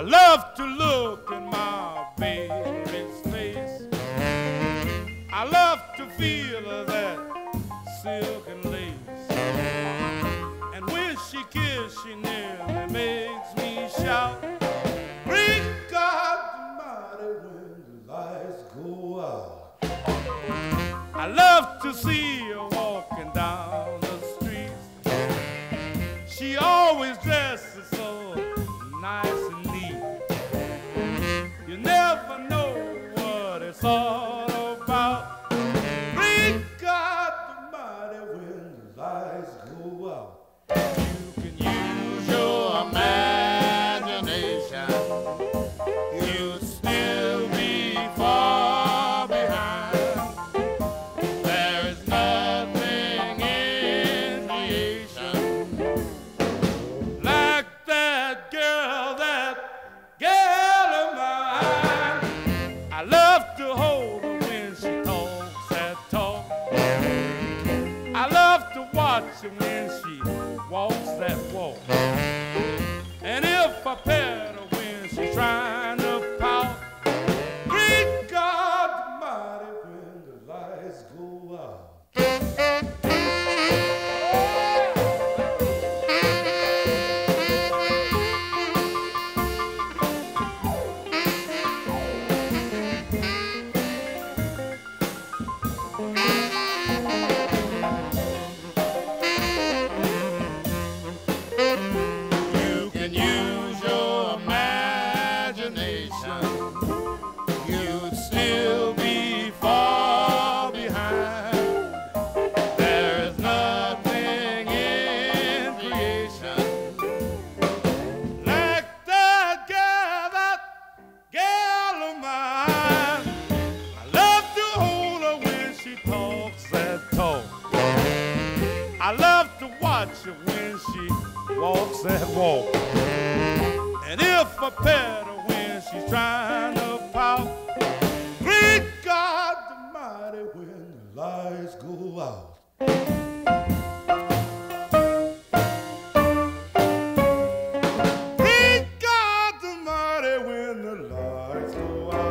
I love to look in my baby's face. I love to feel that silken lace. And when she kisses, she nearly makes me shout. Great God Almighty, when the lights go out. I love to see her walking down the street. She love to hold her when she talks that talk. I love to watch her when she walks that walk. And if I pet You can use your imagination. I love to watch her when she walks that walk. And if I pet her when she's trying to pout, great God Almighty when the lights go out. Great God Almighty when the lights go out.